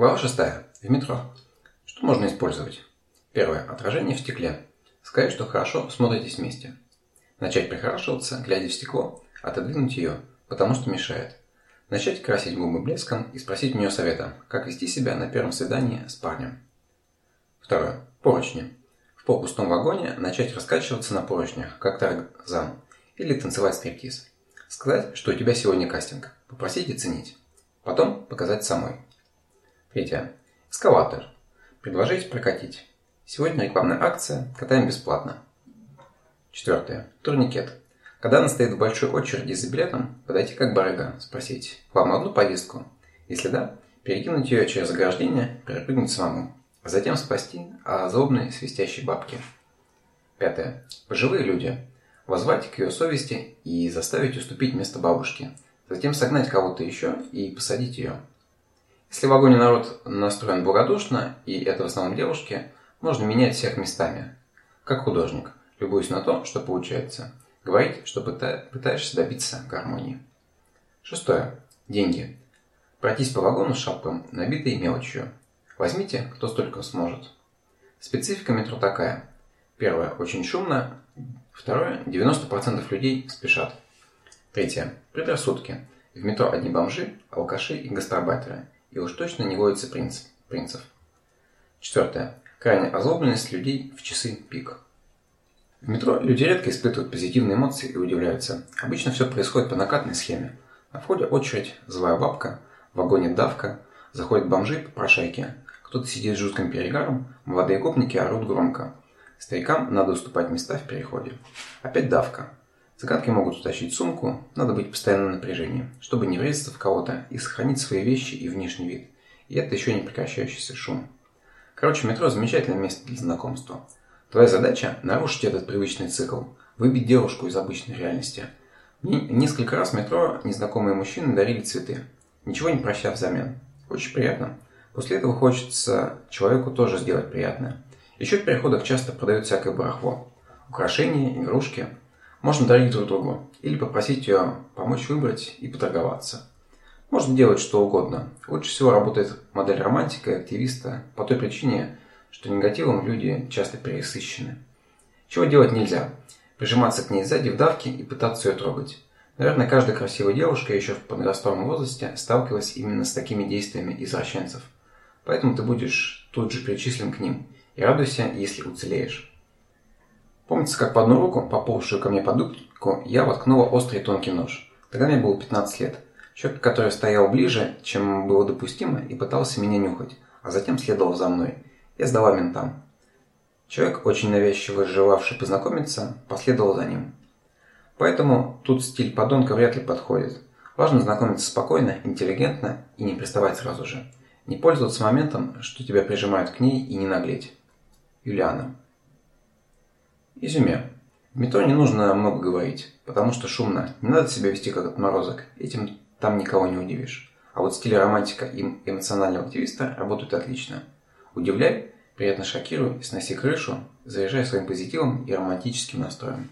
Глава 6. В метро. Что можно использовать? Первое. Отражение в стекле. Сказать, что хорошо смотритесь вместе. Начать прихорашиваться, глядя в стекло, отодвинуть ее, потому что мешает. Начать красить губы блеском и спросить у нее совета, как вести себя на первом свидании с парнем. Второе. Поручни. В полупустом вагоне начать раскачиваться на поручнях, как тарзан, или танцевать стриптиз. Сказать, что у тебя сегодня кастинг. Попросить и ценить. Потом показать самой. Третье. Эскалатор. Предложить прокатить. Сегодня рекламная акция «Катаем бесплатно». Четвертое. Турникет. Когда она стоит в большой очереди за билетом, подойти как барыга, спросить «Вам одну повестку?» Если да, перекинуть ее через ограждение, перепрыгнуть самому, а затем спасти от злобной свистящей бабки. Пятое. Пожилые люди. Возвать к ее совести и заставить уступить место бабушке. Затем согнать кого-то еще и посадить ее. Если в вагоне народ настроен благодушно, и это в основном девушки, можно менять всех местами. Как художник, любуясь на то, что получается. Говорить, что пытаешься добиться гармонии. Шестое. Деньги. Пройтись по вагону с шапком, набитой мелочью. Возьмите, кто столько сможет. Специфика метро такая. Первое. Очень шумно. Второе. 90% людей спешат. Третье. Предрассудки. В метро одни бомжи, алкаши и гастарбайтеры – и уж точно не водится принц, принцев. Четвертое. Крайняя озлобленность людей в часы пик. В метро люди редко испытывают позитивные эмоции и удивляются. Обычно все происходит по накатной схеме. На входе очередь, злая бабка, в вагоне давка, заходят бомжи по прошайке, кто-то сидит с жутким перегаром, молодые гопники орут громко. Старикам надо уступать места в переходе. Опять давка. Цыганки могут утащить сумку, надо быть постоянно в напряжении, чтобы не врезаться в кого-то и сохранить свои вещи и внешний вид. И это еще не прекращающийся шум. Короче, метро – замечательное место для знакомства. Твоя задача – нарушить этот привычный цикл, выбить девушку из обычной реальности. Несколько раз метро незнакомые мужчины дарили цветы, ничего не прощав взамен. Очень приятно. После этого хочется человеку тоже сделать приятное. Еще в переходах часто продают всякое барахло. Украшения, игрушки – можно дарить друг другу или попросить ее помочь выбрать и поторговаться. Можно делать что угодно. Лучше всего работает модель романтика и активиста по той причине, что негативом люди часто пересыщены. Чего делать нельзя? Прижиматься к ней сзади в давке и пытаться ее трогать. Наверное, каждая красивая девушка еще в подростковом возрасте сталкивалась именно с такими действиями извращенцев. Поэтому ты будешь тут же причислен к ним и радуйся, если уцелеешь. Помнится, как по одну руку, поползшую ко мне под юбку, я воткнула острый тонкий нож. Тогда мне было 15 лет. Человек, который стоял ближе, чем было допустимо, и пытался меня нюхать, а затем следовал за мной. Я сдала ментам. Человек, очень навязчиво желавший познакомиться, последовал за ним. Поэтому тут стиль подонка вряд ли подходит. Важно знакомиться спокойно, интеллигентно и не приставать сразу же. Не пользоваться моментом, что тебя прижимают к ней и не наглеть. Юлиана. Изюме. В метро не нужно много говорить, потому что шумно. Не надо себя вести как отморозок. Этим там никого не удивишь. А вот стиль романтика и эмоционального активиста работают отлично. Удивляй, приятно шокируй, сноси крышу, заряжай своим позитивом и романтическим настроем.